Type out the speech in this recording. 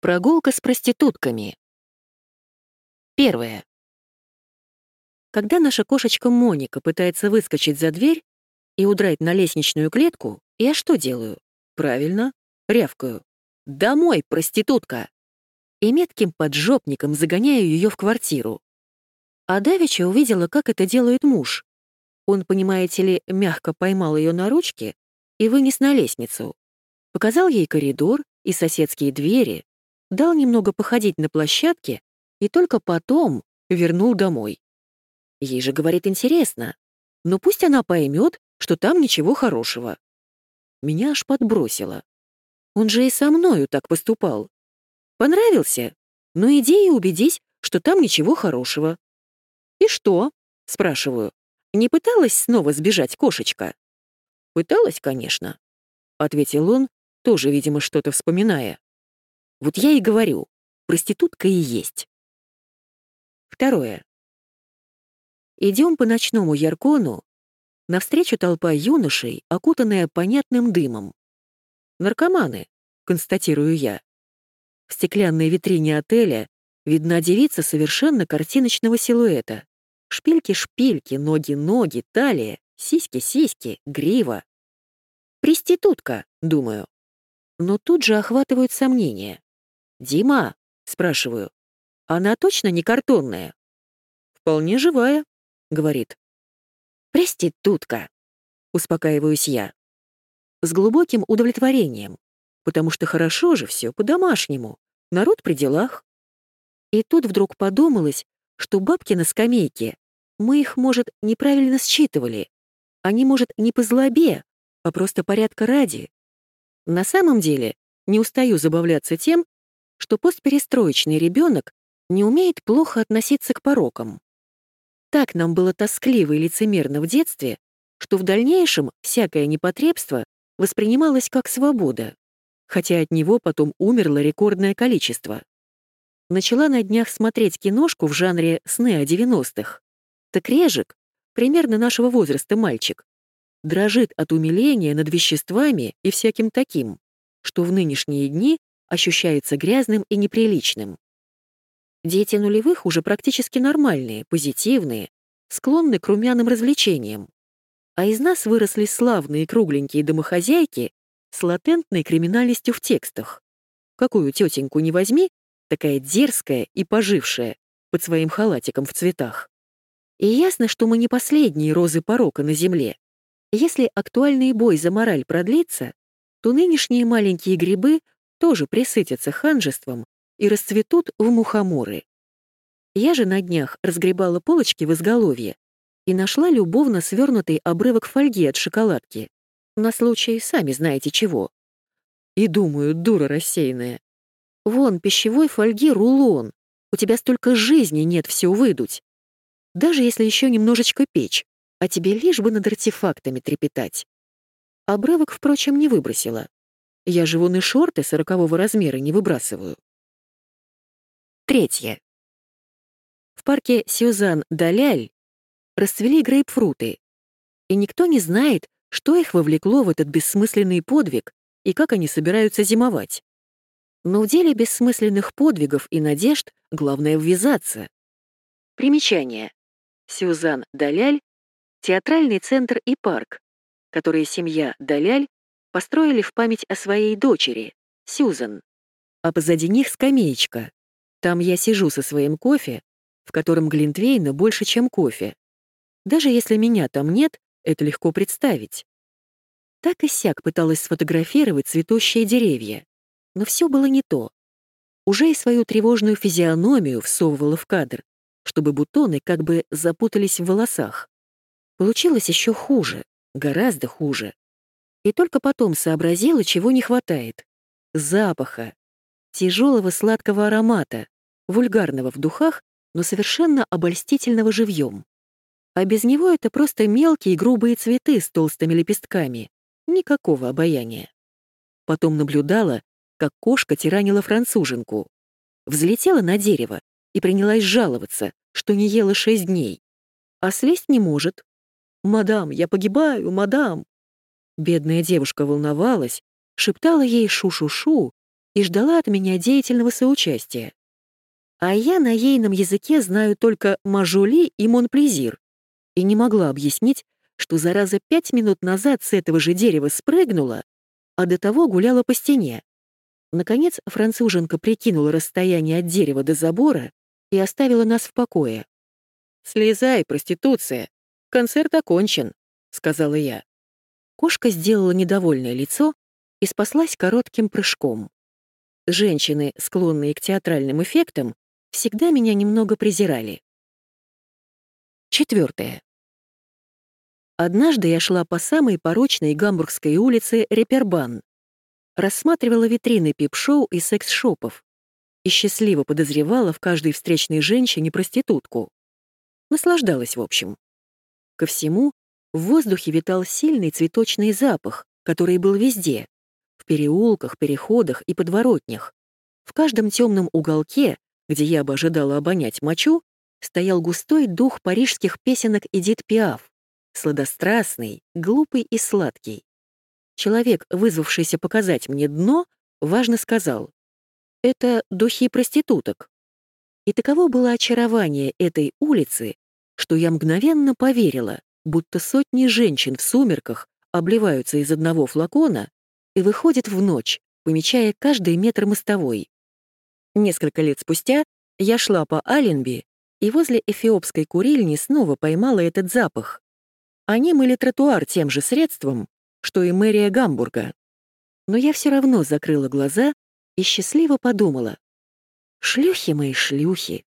Прогулка с проститутками. Первое. Когда наша кошечка Моника пытается выскочить за дверь и удрать на лестничную клетку, я что делаю? Правильно, рявкаю. «Домой, проститутка!» И метким поджопником загоняю ее в квартиру. А Давича увидела, как это делает муж. Он, понимаете ли, мягко поймал ее на ручке и вынес на лестницу. Показал ей коридор и соседские двери, дал немного походить на площадке и только потом вернул домой. Ей же, говорит, интересно, но пусть она поймет, что там ничего хорошего. Меня аж подбросило. Он же и со мною так поступал. Понравился? Ну иди и убедись, что там ничего хорошего. «И что?» — спрашиваю. «Не пыталась снова сбежать кошечка?» «Пыталась, конечно», — ответил он, тоже, видимо, что-то вспоминая. Вот я и говорю, проститутка и есть. Второе. Идем по ночному Яркону, навстречу толпа юношей, окутанная понятным дымом. Наркоманы, констатирую я. В стеклянной витрине отеля видна девица совершенно картиночного силуэта. Шпильки-шпильки, ноги-ноги, талия, сиськи-сиськи, грива. «Проститутка», — думаю. Но тут же охватывают сомнения. «Дима?» — спрашиваю. «Она точно не картонная?» «Вполне живая», — говорит. «Проститутка», — успокаиваюсь я. С глубоким удовлетворением, потому что хорошо же все по-домашнему, народ при делах. И тут вдруг подумалось, что бабки на скамейке, мы их, может, неправильно считывали. Они, может, не по злобе, а просто порядка ради. На самом деле, не устаю забавляться тем, что постперестроечный ребенок не умеет плохо относиться к порокам. Так нам было тоскливо и лицемерно в детстве, что в дальнейшем всякое непотребство воспринималось как свобода, хотя от него потом умерло рекордное количество. Начала на днях смотреть киношку в жанре «Сны о 90-х». Так Режик, примерно нашего возраста мальчик, дрожит от умиления над веществами и всяким таким, что в нынешние дни ощущается грязным и неприличным. Дети нулевых уже практически нормальные, позитивные, склонны к румяным развлечениям. А из нас выросли славные кругленькие домохозяйки с латентной криминальностью в текстах. Какую тетеньку не возьми, такая дерзкая и пожившая, под своим халатиком в цветах. И ясно, что мы не последние розы порока на земле. Если актуальный бой за мораль продлится, то нынешние маленькие грибы тоже присытятся ханжеством и расцветут в мухоморы. Я же на днях разгребала полочки в изголовье и нашла любовно свернутый обрывок фольги от шоколадки. На случай сами знаете чего. И думаю, дура рассеянная. Вон, пищевой фольги рулон. У тебя столько жизни нет все выдуть. Даже если еще немножечко печь, а тебе лишь бы над артефактами трепетать. Обрывок, впрочем, не выбросила. Я же вон и шорты сорокового размера не выбрасываю. Третье. В парке Сюзан-Даляль расцвели грейпфруты, и никто не знает, что их вовлекло в этот бессмысленный подвиг и как они собираются зимовать. Но в деле бессмысленных подвигов и надежд главное ввязаться. Примечание. Сюзан Даляль — театральный центр и парк, который семья Даляль построили в память о своей дочери, Сьюзан. А позади них скамеечка. Там я сижу со своим кофе, в котором глинтвейна больше, чем кофе. Даже если меня там нет, это легко представить. Так и сяк пыталась сфотографировать цветущие деревья. Но все было не то. Уже и свою тревожную физиономию всовывала в кадр, чтобы бутоны как бы запутались в волосах. Получилось еще хуже, гораздо хуже и только потом сообразила, чего не хватает. Запаха, тяжелого сладкого аромата, вульгарного в духах, но совершенно обольстительного живьем. А без него это просто мелкие грубые цветы с толстыми лепестками. Никакого обаяния. Потом наблюдала, как кошка тиранила француженку. Взлетела на дерево и принялась жаловаться, что не ела шесть дней. А слезть не может. «Мадам, я погибаю, мадам!» Бедная девушка волновалась, шептала ей шу-шу-шу и ждала от меня деятельного соучастия. А я на ейном языке знаю только «мажули» и «монплезир» и не могла объяснить, что зараза пять минут назад с этого же дерева спрыгнула, а до того гуляла по стене. Наконец француженка прикинула расстояние от дерева до забора и оставила нас в покое. «Слезай, проституция, концерт окончен», — сказала я. Кошка сделала недовольное лицо и спаслась коротким прыжком. Женщины, склонные к театральным эффектам, всегда меня немного презирали. Четвертое. Однажды я шла по самой порочной гамбургской улице Репербан. Рассматривала витрины пип-шоу и секс-шопов и счастливо подозревала в каждой встречной женщине проститутку. Наслаждалась, в общем. Ко всему, в воздухе витал сильный цветочный запах, который был везде — в переулках, переходах и подворотнях. В каждом темном уголке, где я бы ожидала обонять мочу, стоял густой дух парижских песенок Эдит Пиаф, сладострастный, глупый и сладкий. Человек, вызвавшийся показать мне дно, важно сказал, «Это духи проституток». И таково было очарование этой улицы, что я мгновенно поверила, будто сотни женщин в сумерках обливаются из одного флакона и выходят в ночь, помечая каждый метр мостовой. Несколько лет спустя я шла по Аленби и возле эфиопской курильни снова поймала этот запах. Они мыли тротуар тем же средством, что и мэрия Гамбурга. Но я все равно закрыла глаза и счастливо подумала. Шлюхи мои шлюхи.